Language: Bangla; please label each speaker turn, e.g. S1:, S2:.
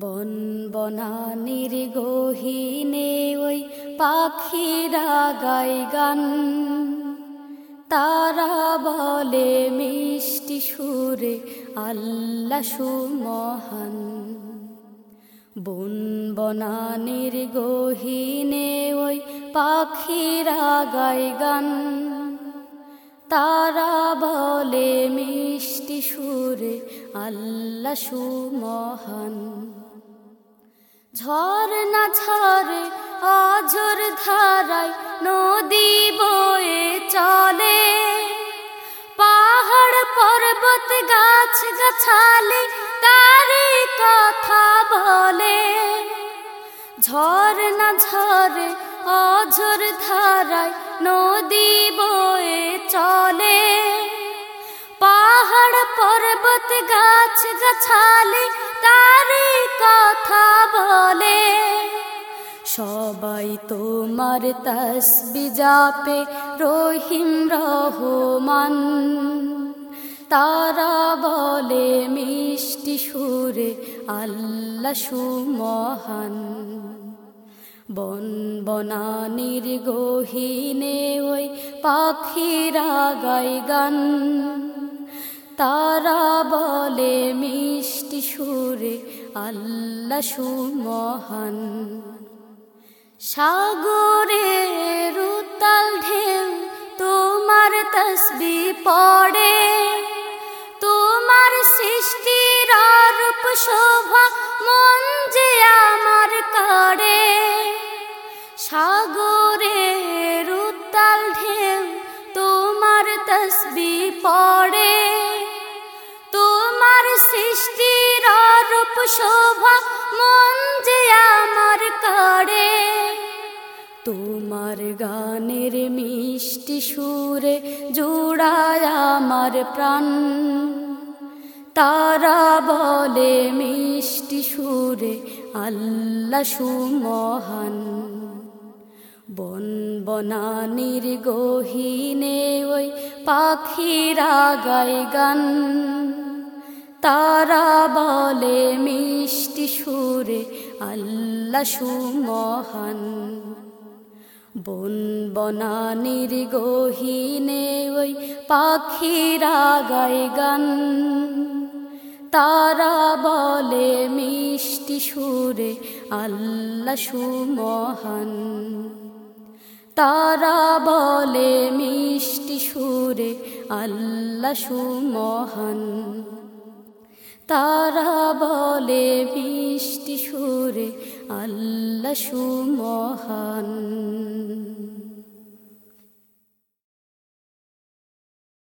S1: বন বনানির গহিনে ওই পাখিরা গাই গান। তারা বলে, মিষ্টি সুরে আল্লা সুমহান। বন বনানির গহিনে ওই পাখিরা গাই গান। তারা বলে, মিষ্টি সুরে আল্লাহ সুমহান। ঝর্ণা ঝরে অঝর ধারায় নদী বয়ে চলে। পাহাড়, পর্বত, গাছ গাছালে তারই কথা বলে। ঝর্ণা ঝরে অঝর ধারায় নদী বয়ে চলে। পাহাড়, পর্বত, গাছ, গাছালে তারই কথা বলে। সবাই তোমার তসবি জাপে, রহিম রহমান। তারা বলে, মিষ্টি সুরে আল্লাহ সুমহান। বন বনানির গহিনে ওই পাখিরা গাই গান। তারা বলে, মিষ্টি সুরে আল্লাহ সুমহান। সাগরের উতাল ঢেউ তোমার তসবি পড়ে। তোমার সৃষ্টির রূপ শোভা মন যে তসবি পড়ে। তোমার সৃষ্টির রূপ শোভা মন যে আমার কাড়ে তোমার গানের মিষ্টি সুরে জুড়ায় আমার প্রাণ। তারা বলে মিষ্টি সুরে, আল্লাহ সুমহান। বন বনানির গহিনে ওই পাখিরা গাই গান। তারা বলে, মিষ্টি সুরে আল্লাহ সুমহান। বন বনানির গহিনে ওই পাখিরা গাই গান। তারা বলে, মিষ্টি সুরে আল্লাহ সুমহান। তারা বলে, মিষ্টি সুরে আল্লা সুমহান। তারা বলে, মিষ্টি সুরে আল্লা সুমহান।